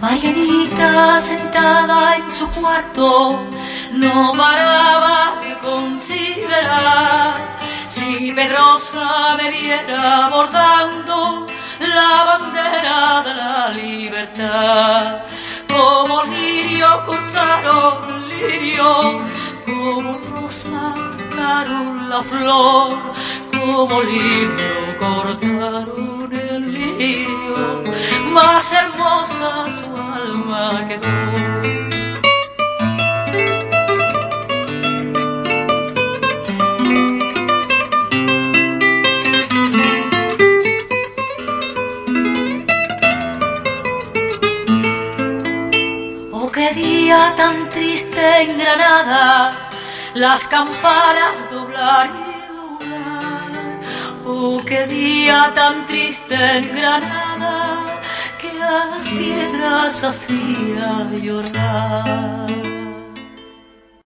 Marianita sentada en su cuarto no paraba de considerar si Pedrosa me viera bordando la bandera de la libertad. Como lirio cortaron lirio, como rosa cortaron la flor, como lirio cortaron más hermosa su alma quedó. día tan triste en Granada, las campanas doblar y doblar. Oh, qué día tan triste en Granada, piedras hacía llorar.